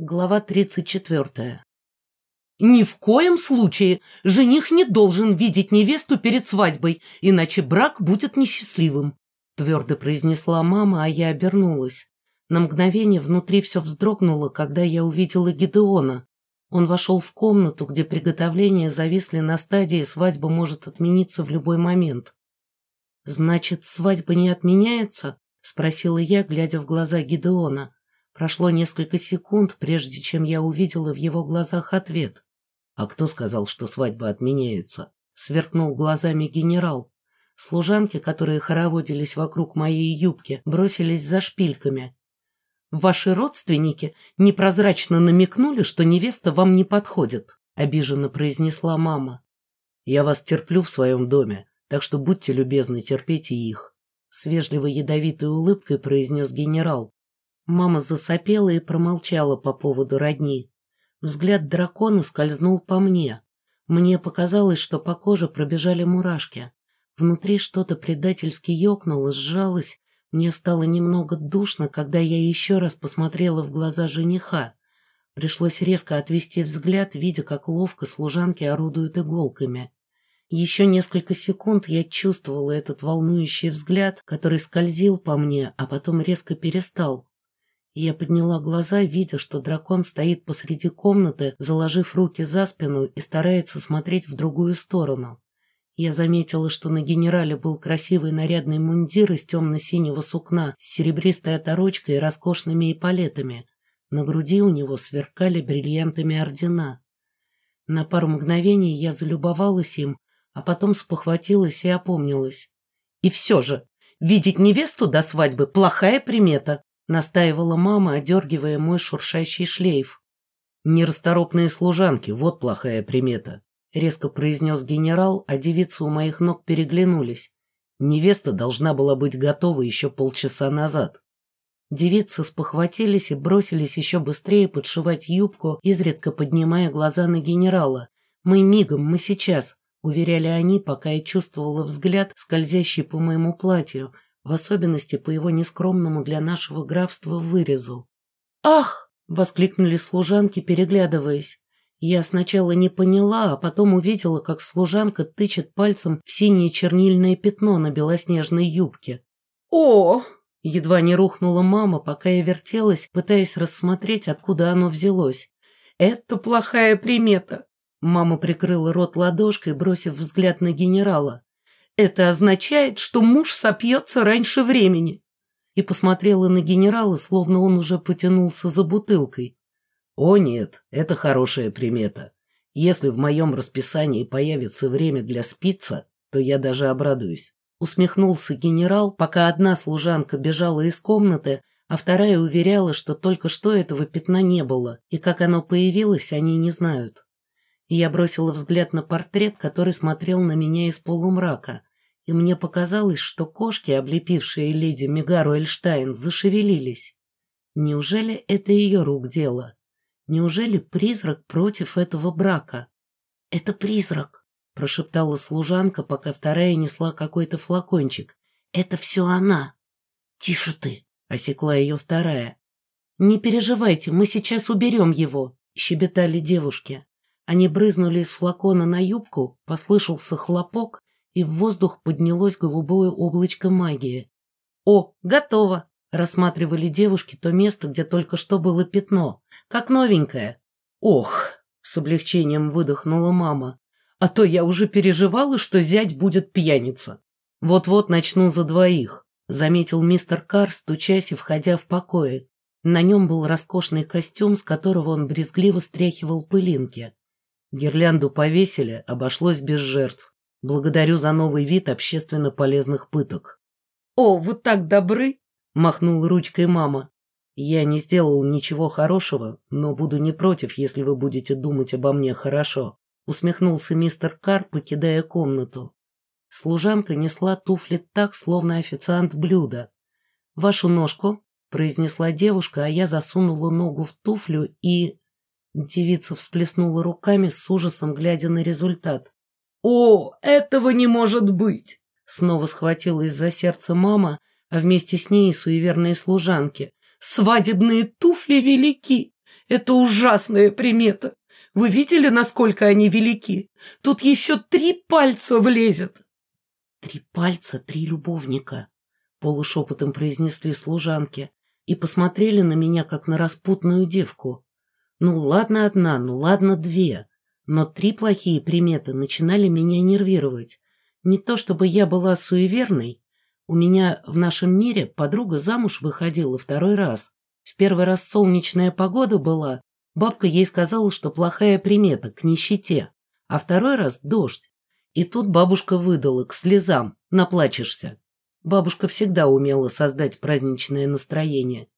Глава 34. Ни в коем случае жених не должен видеть невесту перед свадьбой, иначе брак будет несчастливым, твердо произнесла мама, а я обернулась. На мгновение внутри все вздрогнуло, когда я увидела Гидеона. Он вошел в комнату, где приготовления зависли на стадии, свадьба может отмениться в любой момент. «Значит, свадьба не отменяется?» — спросила я, глядя в глаза Гидеона. Прошло несколько секунд, прежде чем я увидела в его глазах ответ. «А кто сказал, что свадьба отменяется?» — сверкнул глазами генерал. Служанки, которые хороводились вокруг моей юбки, бросились за шпильками. «Ваши родственники непрозрачно намекнули, что невеста вам не подходит», — обиженно произнесла мама. «Я вас терплю в своем доме, так что будьте любезны, терпеть и их», — с вежливой ядовитой улыбкой произнес генерал. Мама засопела и промолчала по поводу родни. Взгляд дракона скользнул по мне. Мне показалось, что по коже пробежали мурашки. Внутри что-то предательски ёкнуло, сжалось. Мне стало немного душно, когда я еще раз посмотрела в глаза жениха. Пришлось резко отвести взгляд, видя, как ловко служанки орудуют иголками. Еще несколько секунд я чувствовала этот волнующий взгляд, который скользил по мне, а потом резко перестал. Я подняла глаза, видя, что дракон стоит посреди комнаты, заложив руки за спину и старается смотреть в другую сторону. Я заметила, что на генерале был красивый нарядный мундир из темно-синего сукна с серебристой оторочкой и роскошными эполетами. На груди у него сверкали бриллиантами ордена. На пару мгновений я залюбовалась им, а потом спохватилась и опомнилась. И все же, видеть невесту до свадьбы – плохая примета настаивала мама, одергивая мой шуршащий шлейф. «Нерасторопные служанки, вот плохая примета», — резко произнес генерал, а девицы у моих ног переглянулись. Невеста должна была быть готова еще полчаса назад. Девицы спохватились и бросились еще быстрее подшивать юбку, изредка поднимая глаза на генерала. «Мы мигом, мы сейчас», — уверяли они, пока я чувствовала взгляд, скользящий по моему платью — в особенности по его нескромному для нашего графства вырезу. «Ах!» — воскликнули служанки, переглядываясь. Я сначала не поняла, а потом увидела, как служанка тычет пальцем в синее чернильное пятно на белоснежной юбке. «О!» — едва не рухнула мама, пока я вертелась, пытаясь рассмотреть, откуда оно взялось. «Это плохая примета!» Мама прикрыла рот ладошкой, бросив взгляд на генерала. Это означает, что муж сопьется раньше времени. И посмотрела на генерала, словно он уже потянулся за бутылкой. О нет, это хорошая примета. Если в моем расписании появится время для спица, то я даже обрадуюсь. Усмехнулся генерал, пока одна служанка бежала из комнаты, а вторая уверяла, что только что этого пятна не было, и как оно появилось, они не знают. Я бросила взгляд на портрет, который смотрел на меня из полумрака, и мне показалось, что кошки, облепившие леди Мегару Эльштайн, зашевелились. Неужели это ее рук дело? Неужели призрак против этого брака? «Это призрак», — прошептала служанка, пока вторая несла какой-то флакончик. «Это все она». «Тише ты», — осекла ее вторая. «Не переживайте, мы сейчас уберем его», — щебетали девушки. Они брызнули из флакона на юбку, послышался хлопок, и в воздух поднялось голубое облачко магии. «О, готово!» – рассматривали девушки то место, где только что было пятно, как новенькое. «Ох!» – с облегчением выдохнула мама. «А то я уже переживала, что зять будет пьяница. Вот-вот начну за двоих», – заметил мистер Карр, стучась и входя в покое. На нем был роскошный костюм, с которого он брезгливо стряхивал пылинки. Гирлянду повесили, обошлось без жертв. Благодарю за новый вид общественно полезных пыток. «О, вы так добры!» – махнул ручкой мама. «Я не сделал ничего хорошего, но буду не против, если вы будете думать обо мне хорошо», – усмехнулся мистер Кар, покидая комнату. Служанка несла туфли так, словно официант блюда. «Вашу ножку», – произнесла девушка, а я засунула ногу в туфлю и... Девица всплеснула руками с ужасом, глядя на результат. «О, этого не может быть!» Снова схватилась за сердце мама, а вместе с ней и суеверные служанки. «Свадебные туфли велики! Это ужасная примета. Вы видели, насколько они велики? Тут еще три пальца влезет. Три пальца, три любовника, полушепотом произнесли служанки и посмотрели на меня, как на распутную девку. Ну ладно одна, ну ладно две, но три плохие приметы начинали меня нервировать. Не то чтобы я была суеверной, у меня в нашем мире подруга замуж выходила второй раз. В первый раз солнечная погода была, бабка ей сказала, что плохая примета, к нищете, а второй раз дождь. И тут бабушка выдала, к слезам, наплачешься. Бабушка всегда умела создать праздничное настроение.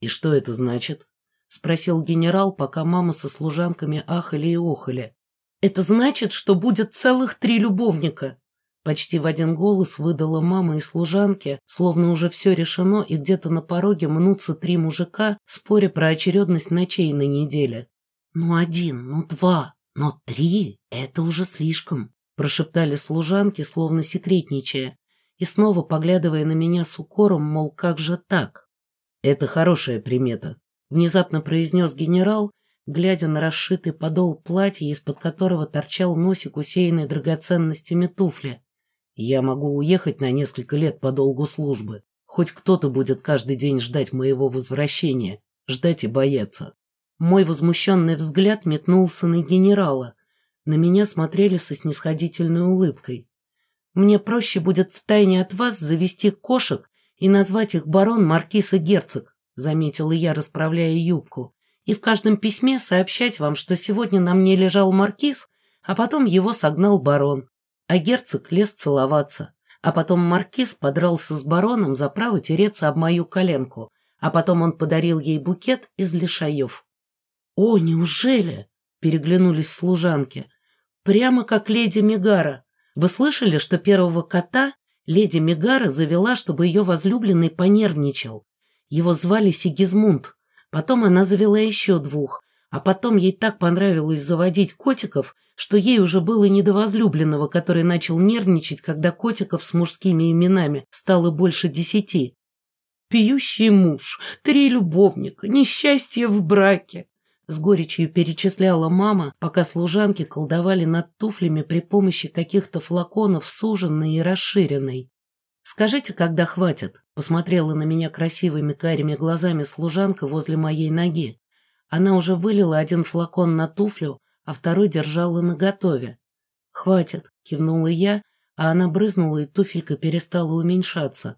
«И что это значит?» — спросил генерал, пока мама со служанками ахали и охали. «Это значит, что будет целых три любовника!» Почти в один голос выдала мама и служанки, словно уже все решено, и где-то на пороге мнутся три мужика, споря про очередность ночей на неделе. «Ну один, ну два, но три — это уже слишком», — прошептали служанки, словно секретничая, и снова поглядывая на меня с укором, мол, как же так? «Это хорошая примета», — внезапно произнес генерал, глядя на расшитый подол платья, из-под которого торчал носик, усеянный драгоценностями туфли. «Я могу уехать на несколько лет по долгу службы. Хоть кто-то будет каждый день ждать моего возвращения, ждать и бояться». Мой возмущенный взгляд метнулся на генерала. На меня смотрели со снисходительной улыбкой. Мне проще будет втайне от вас завести кошек и назвать их барон, маркиз и герцог, заметила я, расправляя юбку, и в каждом письме сообщать вам, что сегодня на мне лежал маркиз, а потом его согнал барон, а герцог лез целоваться, а потом маркиз подрался с бароном за право тереться об мою коленку, а потом он подарил ей букет из лишаев. «О, неужели?» — переглянулись служанки. «Прямо как леди Мегара. Вы слышали, что первого кота леди Мегара завела, чтобы ее возлюбленный понервничал? Его звали Сигизмунд. Потом она завела еще двух, а потом ей так понравилось заводить котиков, что ей уже было не до возлюбленного, который начал нервничать, когда котиков с мужскими именами стало больше десяти. Пьющий муж, три любовника, несчастье в браке. С горечью перечисляла мама, пока служанки колдовали над туфлями при помощи каких-то флаконов суженной и расширенной. «Скажите, когда хватит?» — посмотрела на меня красивыми карими глазами служанка возле моей ноги. Она уже вылила один флакон на туфлю, а второй держала наготове. «Хватит», — кивнула я, а она брызнула, и туфелька перестала уменьшаться.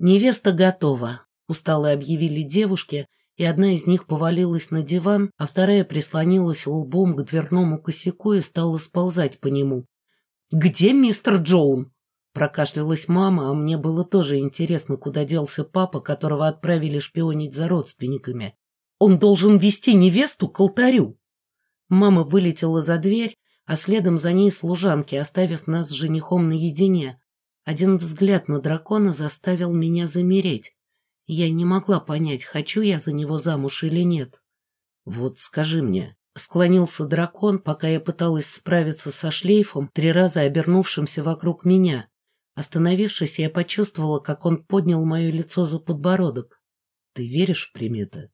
«Невеста готова», — устало объявили девушки, — и одна из них повалилась на диван, а вторая прислонилась лбом к дверному косяку и стала сползать по нему. «Где мистер Джоун?» Прокашлялась мама, а мне было тоже интересно, куда делся папа, которого отправили шпионить за родственниками. «Он должен вести невесту к алтарю!» Мама вылетела за дверь, а следом за ней служанки, оставив нас с женихом наедине. Один взгляд на дракона заставил меня замереть. Я не могла понять, хочу я за него замуж или нет. «Вот скажи мне», — склонился дракон, пока я пыталась справиться со шлейфом, три раза обернувшимся вокруг меня. Остановившись, я почувствовала, как он поднял мое лицо за подбородок. «Ты веришь в приметы?»